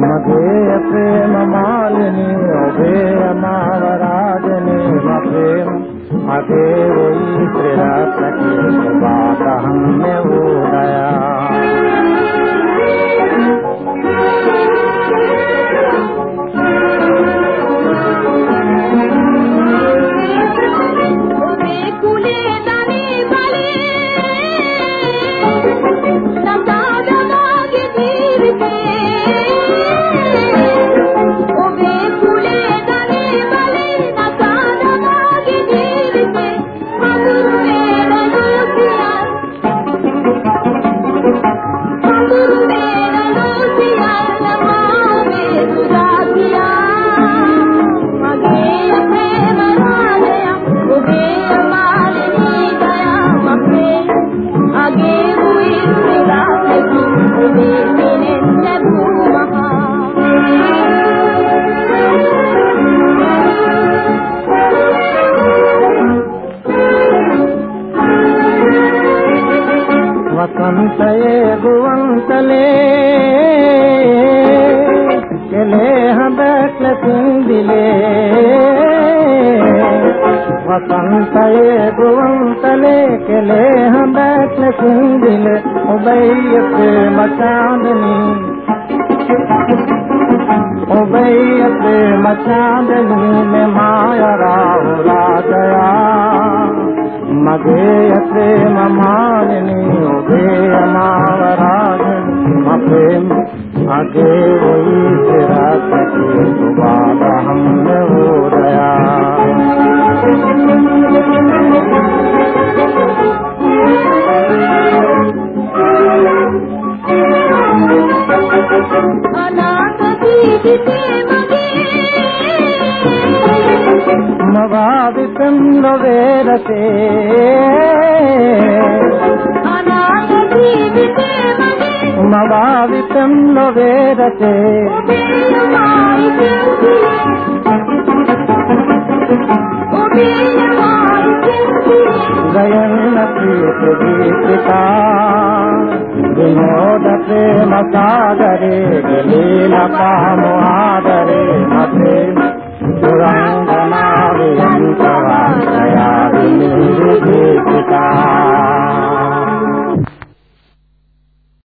मघे प्रेम मालिनी उभे मावराजनी प्रेम अघे वही त्रिरत्न की बात हमने वो ಕಂಸಯೇ ಗುವಂತಲೇ केले हैटल सिंधी वसंते ಗುವಂತಲೇ हैटल सिंधी उबै अस ಮಚಾಂದನಿ उबै अस मचादनी में माया रातिया मद न म අමාවරාජනි මපේම අගේ වයි සිරාතේ සුබාදහම් නෝදයා අනාථ ජීවිතේ මගේ මවාවිතම් නොවේරතේ අනාථ ජීවිතේ न वेद तेयनी सुमोदे न आदरे गले नदरे मेन